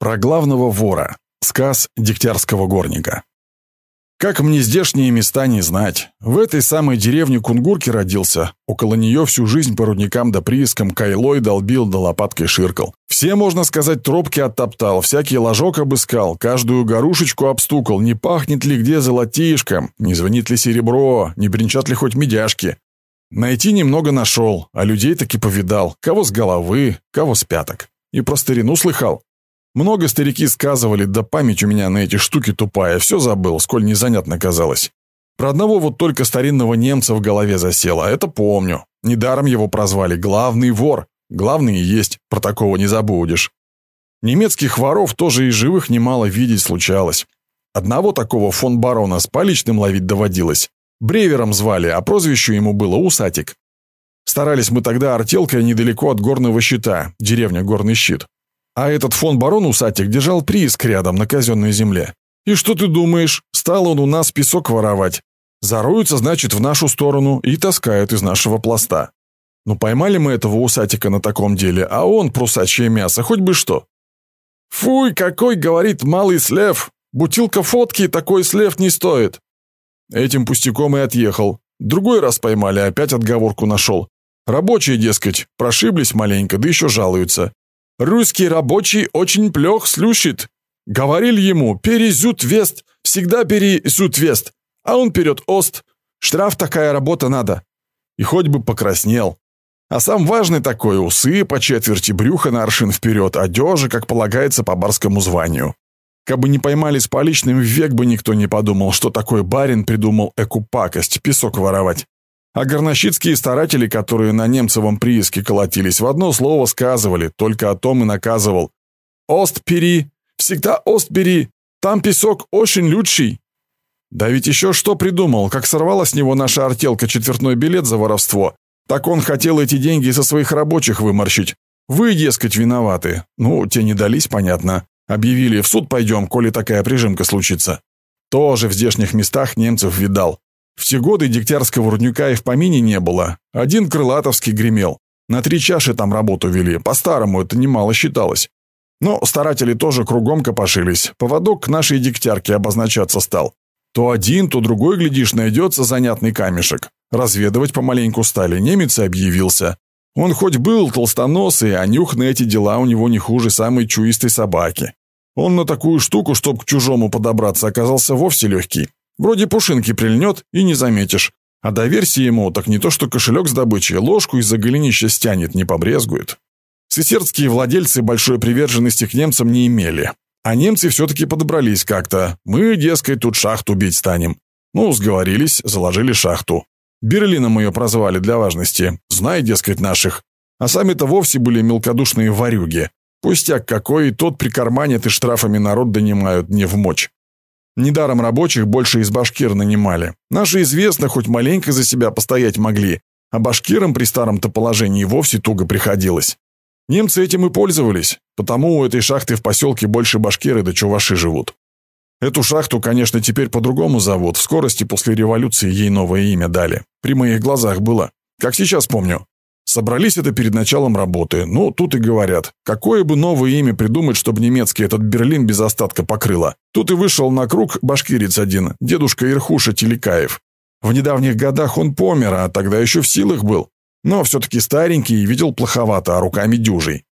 Про главного вора. Сказ дегтярского горника. Как мне здешние места не знать. В этой самой деревне Кунгурки родился. Около нее всю жизнь по рудникам да приискам кайлой долбил да лопаткой ширкал. Все, можно сказать, тропки оттоптал, всякий ложок обыскал, каждую горушечку обстукал, не пахнет ли где золотишком, не звонит ли серебро, не бренчат ли хоть медяшки. Найти немного нашел, а людей таки повидал, кого с головы, кого с пяток. И про старину слыхал. Много старики сказывали, да память у меня на эти штуки тупая, все забыл, сколь незанятно казалось. Про одного вот только старинного немца в голове засело, а это помню. Недаром его прозвали «главный вор». Главный и есть, про такого не забудешь. Немецких воров тоже и живых немало видеть случалось. Одного такого фон барона с поличным ловить доводилось. Бревером звали, а прозвище ему было Усатик. Старались мы тогда артелкой недалеко от горного щита, деревня Горный щит. А этот фон барон Усатик держал прииск рядом на казенной земле. И что ты думаешь, стал он у нас песок воровать? Заруются, значит, в нашу сторону и таскают из нашего пласта. Ну поймали мы этого усатика на таком деле, а он прусачье мясо, хоть бы что. «Фуй, какой, — говорит, — малый слев! Бутылка фотки такой слев не стоит!» Этим пустяком и отъехал. Другой раз поймали, опять отговорку нашел. Рабочие, дескать, прошиблись маленько, да еще жалуются. Русский рабочий очень плох слушает. Говорил ему, перезют вест, всегда перезют вест. А он вперед ост. Штраф такая работа надо. И хоть бы покраснел. А сам важный такой, усы по четверти брюха на аршин вперед, одежа, как полагается по барскому званию. Кабы не поймали с поличным, век бы никто не подумал, что такой барин придумал экупакость, песок воровать. А горнощицкие старатели, которые на немцевом прииске колотились, в одно слово сказывали, только о том и наказывал. «Ост бери! Всегда ост бери! Там песок очень лучший!» Да ведь еще что придумал, как сорвала с него наша артелка четвертной билет за воровство, так он хотел эти деньги со своих рабочих выморщить. Вы, дескать, виноваты. Ну, те не дались, понятно. Объявили, в суд пойдем, коли такая прижимка случится. Тоже в здешних местах немцев видал. В те годы дегтярского рудника и в помине не было. Один крылатовский гремел. На три чаши там работу вели. По-старому это немало считалось. Но старатели тоже кругом копошились. Поводок к нашей дегтярке обозначаться стал. То один, то другой, глядишь, найдется занятный камешек. Разведывать помаленьку стали. Немец объявился. Он хоть был толстоносый, а нюх на эти дела у него не хуже самой чуистой собаки. Он на такую штуку, чтоб к чужому подобраться, оказался вовсе легкий. Вроде пушинки прильнет и не заметишь. А доверься ему, так не то что кошелек с добычей, ложку из-за голенища стянет, не побрезгует. Сесердские владельцы большой приверженности к немцам не имели. А немцы все-таки подобрались как-то. Мы, дескать, тут шахту бить станем. Ну, сговорились, заложили шахту. Берлином ее прозвали для важности. Знай, дескать, наших. А сами-то вовсе были мелкодушные ворюги. Пустяк какой, и тот прикарманят и штрафами народ донимают не в мочь. Недаром рабочих больше из башкир нанимали. Наши известно, хоть маленько за себя постоять могли, а башкирам при старом-то положении вовсе туго приходилось. Немцы этим и пользовались, потому у этой шахты в поселке больше башкиры да чуваши живут. Эту шахту, конечно, теперь по-другому зовут. В скорости после революции ей новое имя дали. При моих глазах было. Как сейчас помню. Собрались это перед началом работы. Ну, тут и говорят, какое бы новое имя придумать, чтобы немецкий этот Берлин без остатка покрыло. Тут и вышел на круг башкирец один, дедушка Ирхуша Телекаев. В недавних годах он помер, а тогда еще в силах был. Но все-таки старенький и видел плоховато, а руками дюжий.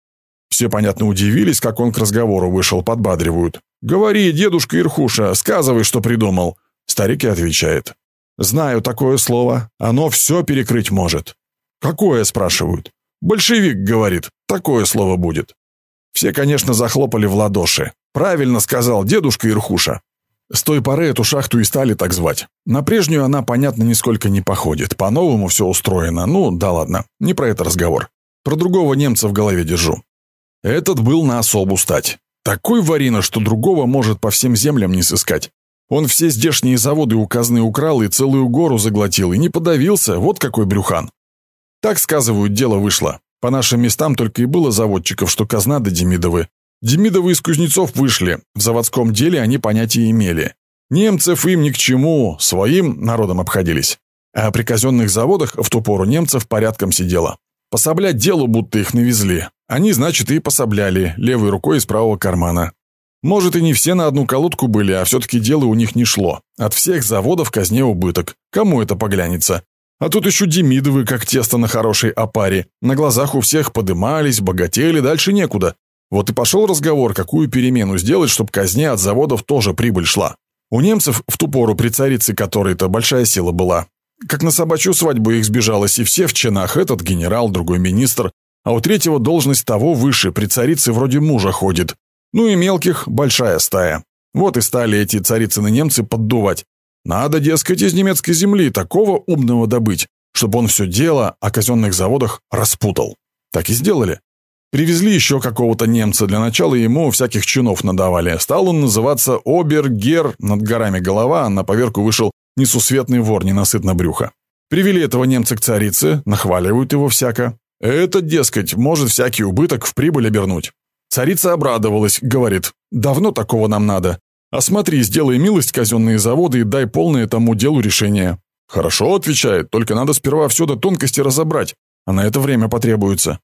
Все, понятно, удивились, как он к разговору вышел, подбадривают. «Говори, дедушка Ирхуша, сказывай, что придумал». Старик и отвечает. «Знаю такое слово. Оно все перекрыть может. «Какое?» – спрашивают. «Большевик, — говорит, — такое слово будет». Все, конечно, захлопали в ладоши. Правильно сказал дедушка Ирхуша. С той поры эту шахту и стали так звать. На прежнюю она, понятно, нисколько не походит. По-новому все устроено. Ну, да ладно, не про это разговор. Про другого немца в голове держу. Этот был на особу стать. Такой варина, что другого может по всем землям не сыскать. Он все здешние заводы у казны украл и целую гору заглотил, и не подавился, вот какой брюхан. Так, сказывают, дело вышло. По нашим местам только и было заводчиков, что казна да Демидовы. Демидовы из Кузнецов вышли, в заводском деле они понятия имели. Немцев им ни к чему, своим народом обходились. А при казенных заводах в ту пору немцев порядком сидело. Пособлять делу, будто их навезли. Они, значит, и пособляли, левой рукой из правого кармана. Может, и не все на одну колодку были, а все-таки дело у них не шло. От всех заводов казне убыток. Кому это поглянется? А тут еще Демидовы, как тесто на хорошей опаре. На глазах у всех подымались, богатели, дальше некуда. Вот и пошел разговор, какую перемену сделать, чтобы казне от заводов тоже прибыль шла. У немцев в ту пору при царице которой-то большая сила была. Как на собачью свадьбу их сбежалось, и все в чинах, этот генерал, другой министр, а у третьего должность того выше, при царице вроде мужа ходит. Ну и мелких большая стая. Вот и стали эти царицыны немцы поддувать. Надо, дескать, из немецкой земли такого умного добыть, чтобы он все дело о казенных заводах распутал. Так и сделали. Привезли еще какого-то немца, для начала ему всяких чинов надавали. Стал он называться Обергер, над горами голова, на поверку вышел несусветный вор, ненасытно брюха. Привели этого немца к царице, нахваливают его всяко. Это, дескать, может всякий убыток в прибыль обернуть. Царица обрадовалась, говорит, давно такого нам надо. А смотри, сделай милость казенные заводы и дай полное тому делу решение. Хорошо, отвечает, только надо сперва все до тонкости разобрать, а на это время потребуется.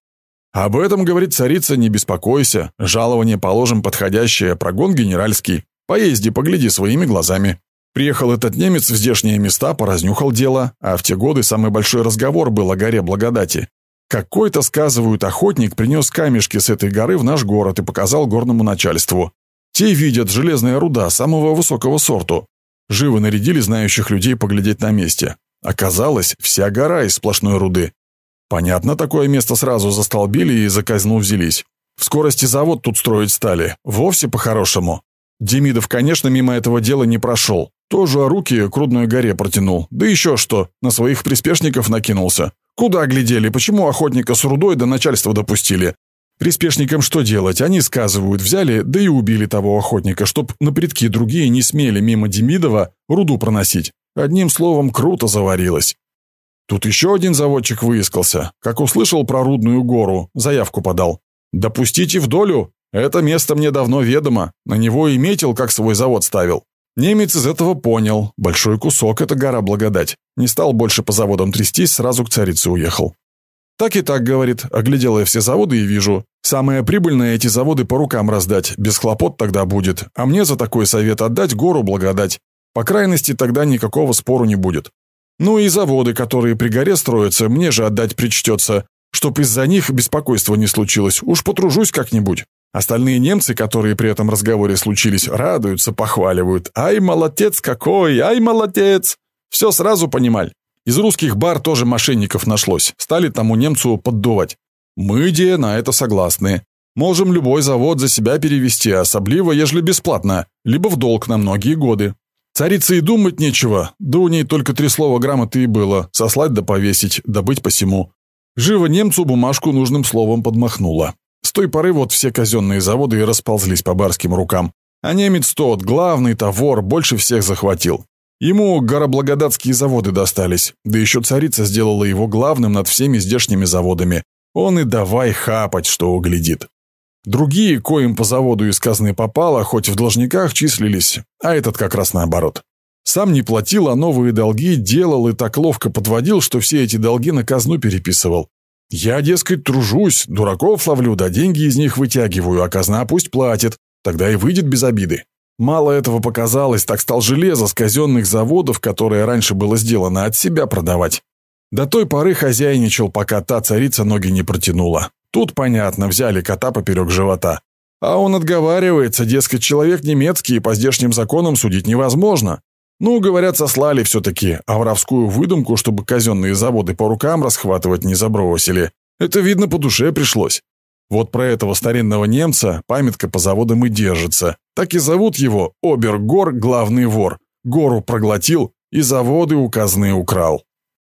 Об этом, говорит царица, не беспокойся, жалование положим подходящее, прогон генеральский. Поезди, погляди своими глазами. Приехал этот немец в здешние места, поразнюхал дело, а в те годы самый большой разговор был о горе благодати. Какой-то, сказывают, охотник принес камешки с этой горы в наш город и показал горному начальству. Те видят железная руда самого высокого сорту. Живо нарядили знающих людей поглядеть на месте. Оказалось, вся гора из сплошной руды. Понятно, такое место сразу застолбили и за казну взялись. В скорости завод тут строить стали. Вовсе по-хорошему. Демидов, конечно, мимо этого дела не прошел. Тоже руки к Рудной горе протянул. Да еще что, на своих приспешников накинулся. Куда глядели, почему охотника с рудой до начальства допустили? Приспешникам что делать? Они сказывают, взяли, да и убили того охотника, чтоб на предки другие не смели мимо Демидова руду проносить. Одним словом, круто заварилось. Тут еще один заводчик выискался. Как услышал про Рудную гору, заявку подал. «Допустите в долю. Это место мне давно ведомо. На него и метил, как свой завод ставил». Немец из этого понял. Большой кусок – это гора благодать. Не стал больше по заводам трястись, сразу к царице уехал. Так и так, говорит, оглядел я все заводы и вижу. Самое прибыльное эти заводы по рукам раздать, без хлопот тогда будет. А мне за такой совет отдать гору благодать. По крайности, тогда никакого спору не будет. Ну и заводы, которые при горе строятся, мне же отдать причтется, чтоб из-за них беспокойства не случилось. Уж потружусь как-нибудь. Остальные немцы, которые при этом разговоре случились, радуются, похваливают. «Ай, молодец какой! Ай, молодец!» Все сразу понимали. Из русских бар тоже мошенников нашлось. Стали тому немцу поддувать. Мы, де, на это согласны. Можем любой завод за себя перевести, особливо, ежели бесплатно, либо в долг на многие годы. Царице и думать нечего, да у ней только три слова грамоты и было, сослать да повесить, да быть посему. Живо немцу бумажку нужным словом подмахнула. С той поры вот все казенные заводы и расползлись по барским рукам. А немец тот, главный товар, больше всех захватил. Ему гороблагодатские заводы достались, да еще царица сделала его главным над всеми здешними заводами. Он и давай хапать, что углядит. Другие, коим по заводу из казны попало, хоть в должниках числились, а этот как раз наоборот. Сам не платил, а новые долги делал и так ловко подводил, что все эти долги на казну переписывал. Я, дескать, тружусь, дураков ловлю, да деньги из них вытягиваю, а казна пусть платит, тогда и выйдет без обиды. Мало этого показалось, так стал железо с казенных заводов, которое раньше было сделано, от себя продавать. До той поры хозяйничал, пока та царица ноги не протянула. Тут, понятно, взяли кота поперек живота. А он отговаривается, дескать, человек немецкий, и по здешним законам судить невозможно. Ну, говорят, сослали все-таки, а воровскую выдумку, чтобы казенные заводы по рукам расхватывать не забросили. Это, видно, по душе пришлось. Вот про этого старинного немца памятка по заводам и держится. Так и зовут его Обергор, главный вор. Гору проглотил и заводы у казны украл.